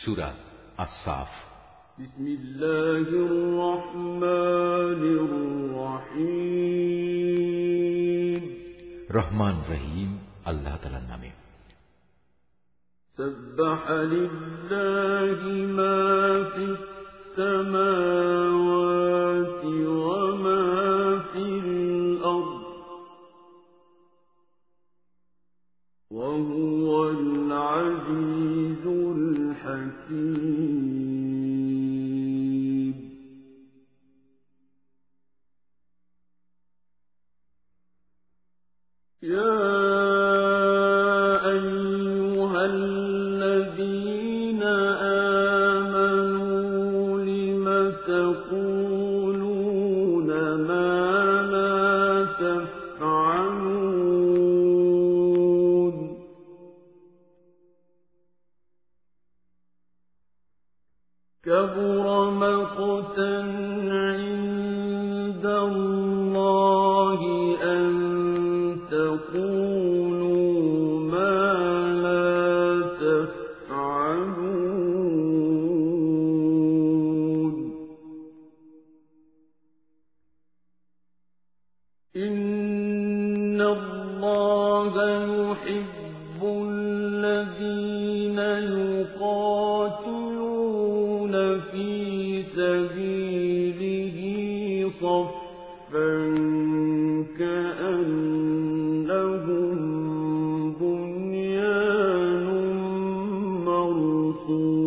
সুরা আসাফ بسم الله الرحمن الرحيم রহমান রহিম আল্লাহ তালার নামে سبح لله ما في السماوات وما في الأرض وهو يحب الذين يقاتلون في سبيله صفا كأنهم بنيان مرصوص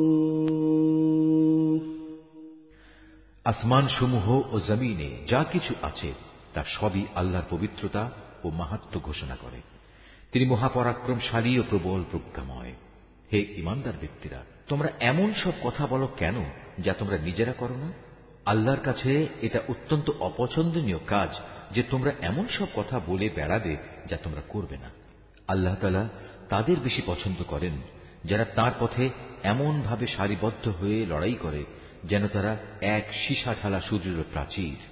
আসমান সমূহ ও জমিনে যা কিছু আছে তার সবই আল্লাহর পবিত্রতা ও মাহাত্ম ঘোষণা করে তিনি মহাপরাক্রমশালী ও প্রবল প্রজ্ঞাময়। হে ইমানদার ব্যক্তিরা, তোমরা এমন সব কথা বলো কেন যা তোমরা নিজেরা করো না? আল্লাহর কাছে এটা অত্যন্ত অপছন্দনীয় কাজ যে তোমরা এমন সব কথা বলে বেড়াবে যা তোমরা করবে না। আল্লাহ তালা তাদের বেশি পছন্দ করেন, যারা তার পথে এমন ভাবে সারিবদ্ধ হয়ে লড়াই করে যেন তারা এক সীসা ঢালা সূর্যের প্রাচীর।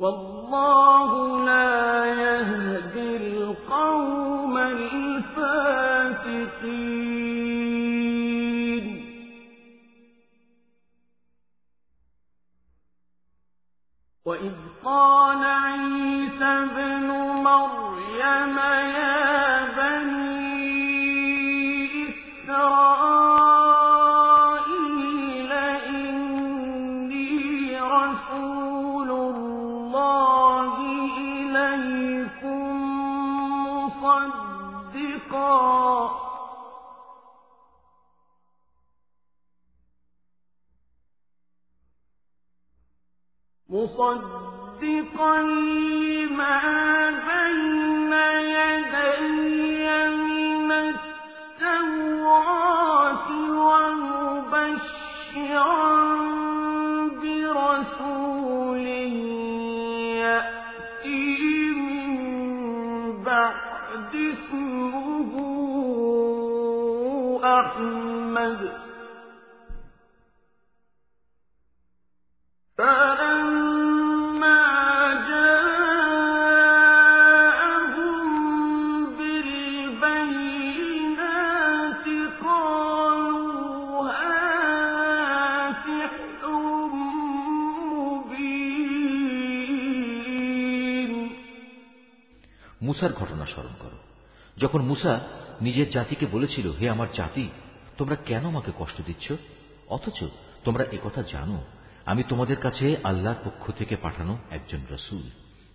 والله لا يهدي القوم الفاسقين. وإذ قال عيسى ابن مريم يا মুসার ঘটনা স্মরণ করো। যখন মুসা নিজের জাতিকে বলেছিল, হে আমার জাতি, তোমরা কেন আমাকে কষ্ট দিচ্ছ? অথচ তোমরা একথা জানো, আমি তোমাদের কাছে আল্লাহর পক্ষ থেকে পাঠানো একজন রসুল।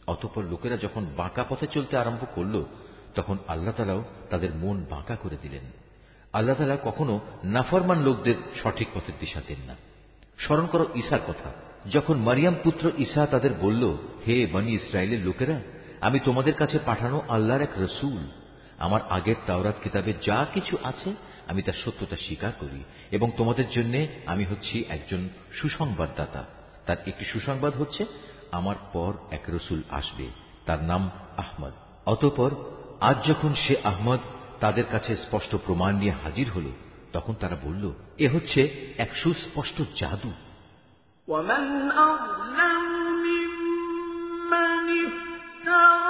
অতঃপর লোকেরা যখন বাঁকা পথে চলতে আরম্ভ করল, তখন আল্লাহ তালাও তাদের মন বাঁকা করে দিলেন। আল্লাহ তালা কখনো নাফরমান লোকদের সঠিক পথের দিশা দেন না। স্মরণ করো ঈশার কথা। যখন মারিয়াম পুত্র ঈশা তাদের বলল, হে বনি ইসরায়েলের লোকেরা আমি তোমাদের কাছে পাঠানো আল্লাহর এক রসুল আমার আগের তাওরাত কিতাবে যা কিছু আছে আমি তার সত্যতা স্বীকার করি এবং তোমাদের জন্য আমি হচ্ছি একজন সুসংবাদদাতা তার একটি সুসংবাদ হচ্ছে আমার পর এক রসুল আসবে তার নাম আহমদ অতপর আজ যখন সে আহমদ তাদের কাছে স্পষ্ট প্রমাণ নিয়ে হাজির হল তখন তারা বলল এ হচ্ছে এক সুস্পষ্ট জাদু ومن أظلم تَرَى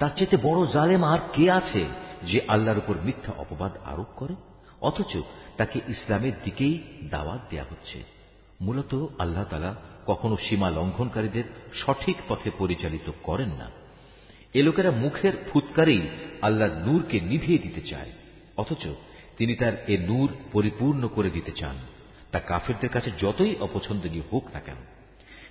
চেয়ে বড় জালেম আর কে আছে যে আল্লাহর উপর মিথ্যা অপবাদ আরোপ করে? অথচ তাকে ইসলামের দিকেই দাওয়াত দেয়া হচ্ছে। মূলত আল্লাহ তালা কখনো সীমা লঙ্ঘনকারীদের সঠিক পথে পরিচালিত করেন না। এ লোকেরা মুখের ফুৎকারেই আল্লাহর নূরকে নিভিয়ে দিতে চায়। অথচ তিনি তার এ নূর পরিপূর্ণ করে দিতে চান। তা কাফেরদের কাছে যতই অপছন্দনীয় হোক না কেন।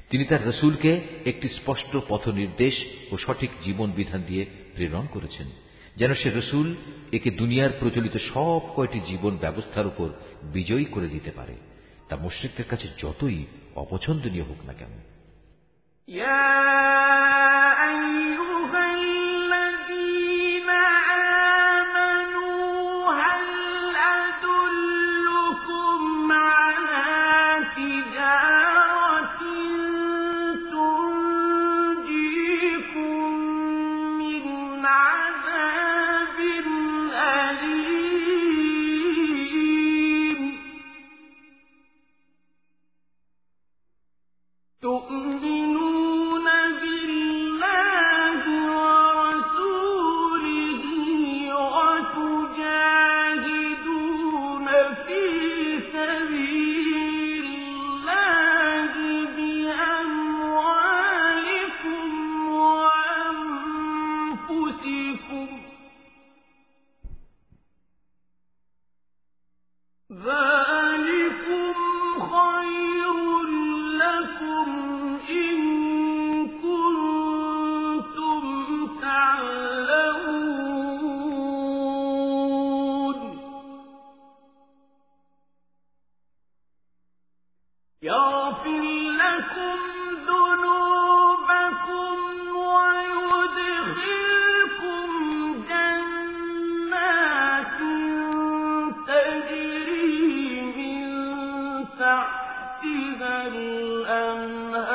তিনি তার রসুলকে একটি স্পষ্ট পথ নির্দেশ ও সঠিক জীবন বিধান দিয়ে প্রেরণ করেছেন, যেন সে রসুল একে দুনিয়ার প্রচলিত সব কয়টি জীবন ব্যবস্থার উপর বিজয়ী করে দিতে পারে। তা মুশ্রিকদের কাছে যতই অপছন্দনীয় হোক না কেন। تحتها الأنهار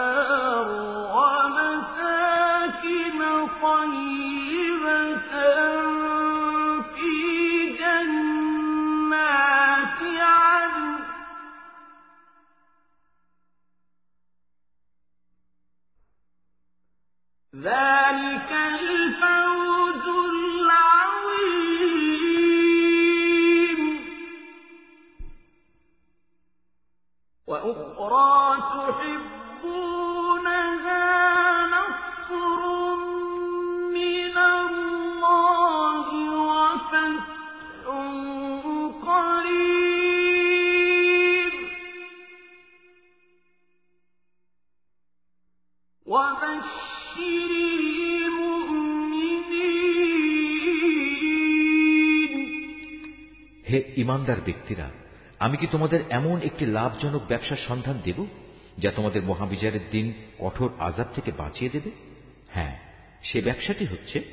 হে ইমানদার ব্যক্তিরা, আমি কি তোমাদের এমন একটি লাভজনক ব্যবসার সন্ধান দেব, যা তোমাদের মহাবিচারের দিন কঠোর আজাব থেকে বাঁচিয়ে দেবে? হ্যাঁ সে ব্যবসাটি হচ্ছে,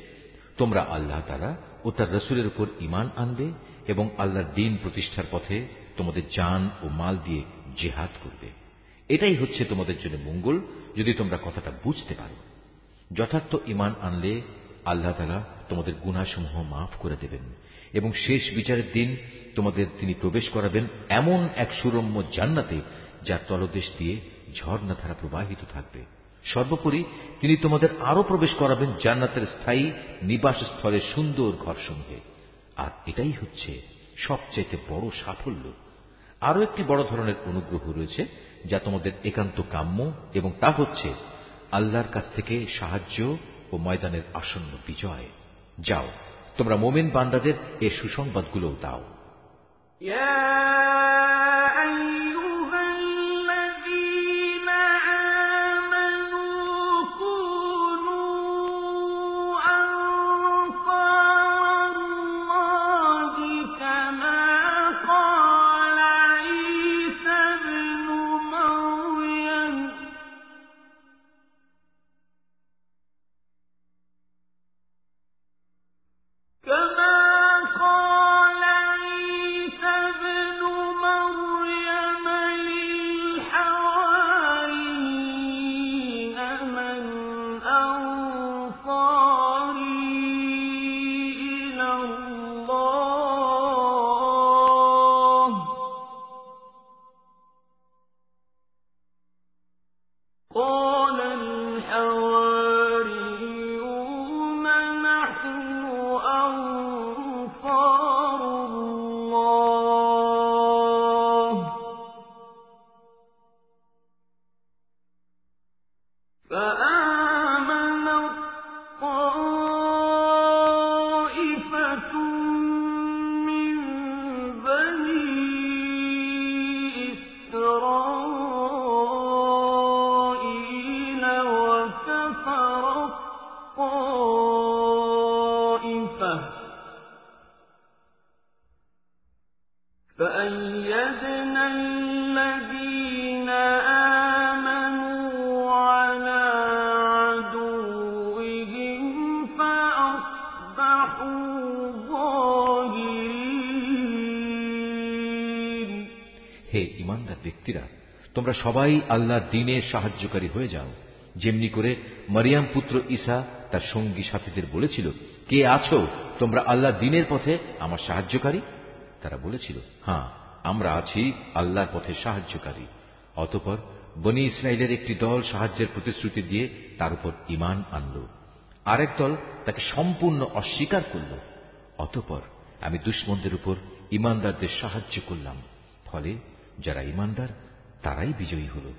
তোমরা আল্লাহ তালা ও তার রসুলের উপর ইমান আনবে এবং আল্লাহর দিন প্রতিষ্ঠার পথে তোমাদের জান ও মাল দিয়ে জেহাদ করবে। এটাই হচ্ছে তোমাদের জন্য মঙ্গল, যদি তোমরা কথাটা বুঝতে পারো। যথার্থ ইমান আনলে আল্লাহ তালা তোমাদের গুণাসমূহ মাফ করে দেবেন, এবং শেষ বিচারের দিন তোমাদের তিনি প্রবেশ করাবেন এমন এক সুরম্য জান্নাতে যার তলদেশ দিয়ে ঝর্ণাধারা প্রবাহিত থাকবে। সর্বোপরি তিনি তোমাদের আরও প্রবেশ করাবেন জান্নাতের স্থায়ী নিবাস স্থলের সুন্দর ঘরসমূহে। আর এটাই হচ্ছে সবচাইতে বড় সাফল্য। আরও একটি বড় ধরনের অনুগ্রহ রয়েছে, যা তোমাদের একান্ত কাম্য, এবং তা হচ্ছে আল্লাহর কাছ থেকে সাহায্য ও ময়দানের আসন্ন বিজয়। যাও তোমরা মোমেন বান্দাদের এ সুসংবাদগুলোও দাও। فأيدنا الذين آمنوا على عدوهم فأصبحوا ظاهرين হে ইমানদার ব্যক্তিরা তোমরা সবাই আল্লাহর দিনের সাহায্যকারী হয়ে যাও যেমনি করে মরিয়াম পুত্র ঈসা তার সঙ্গী সাথীদের বলেছিল কে আছো তোমরা আল্লাহ দিনের পথে আমার সাহায্যকারী তারা বলেছিল হ্যাঁ আমরা আছি আল্লাহর পথে সাহায্যকারী। অতপর বনি ইসরায়েলের একটি দল সাহায্যের প্রতিশ্রুতি দিয়ে তার উপর ইমান আনল। আরেক দল তাকে সম্পূর্ণ অস্বীকার করল। অতপর আমি দুশ্মনদের উপর ইমানদারদের সাহায্য করলাম। ফলে যারা ইমানদার তারাই বিজয়ী হলো।